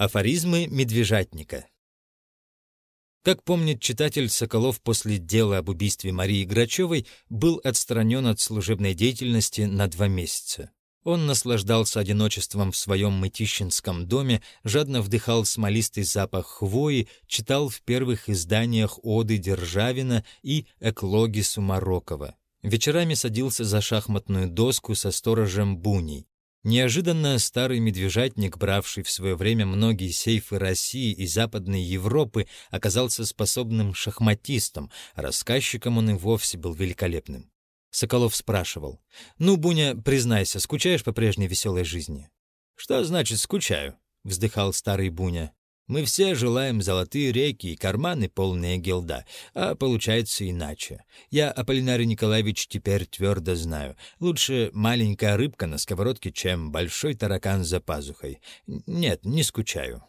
Афоризмы медвежатника. Как помнит читатель, Соколов после дела об убийстве Марии Грачевой был отстранен от служебной деятельности на два месяца. Он наслаждался одиночеством в своем мытищинском доме, жадно вдыхал смолистый запах хвои, читал в первых изданиях оды Державина и эклоги Сумарокова. Вечерами садился за шахматную доску со сторожем Буней. Неожиданно старый медвежатник, бравший в свое время многие сейфы России и Западной Европы, оказался способным шахматистом, а рассказчиком он и вовсе был великолепным. Соколов спрашивал, «Ну, Буня, признайся, скучаешь по прежней веселой жизни?» «Что значит «скучаю»?» — вздыхал старый Буня. Мы все желаем золотые реки и карманы, полные гелда, а получается иначе. Я, Аполлинарий Николаевич, теперь твердо знаю. Лучше маленькая рыбка на сковородке, чем большой таракан за пазухой. Нет, не скучаю.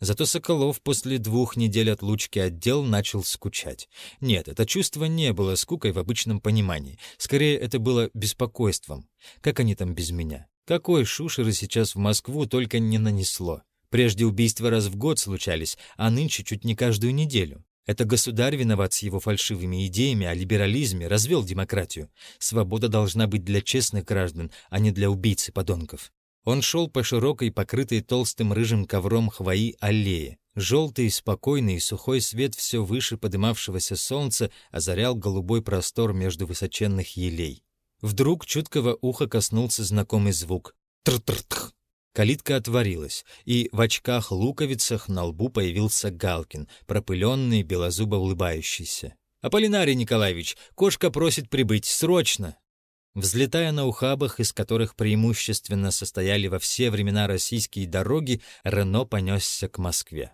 Зато Соколов после двух недель отлучки от дел начал скучать. Нет, это чувство не было скукой в обычном понимании. Скорее, это было беспокойством. Как они там без меня? Какой шушеры сейчас в Москву только не нанесло? Прежде убийства раз в год случались, а нынче чуть не каждую неделю. Это государь виноват с его фальшивыми идеями о либерализме, развел демократию. Свобода должна быть для честных граждан, а не для убийц и подонков. Он шел по широкой, покрытой толстым рыжим ковром хвои аллее. Желтый, спокойный и сухой свет все выше подымавшегося солнца озарял голубой простор между высоченных елей. Вдруг чуткого уха коснулся знакомый звук. Тр-тр-тх. Калитка отворилась, и в очках-луковицах на лбу появился Галкин, пропыленный, белозубо улыбающийся. «Аполлинарий Николаевич, кошка просит прибыть, срочно!» Взлетая на ухабах, из которых преимущественно состояли во все времена российские дороги, Рено понесся к Москве.